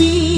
see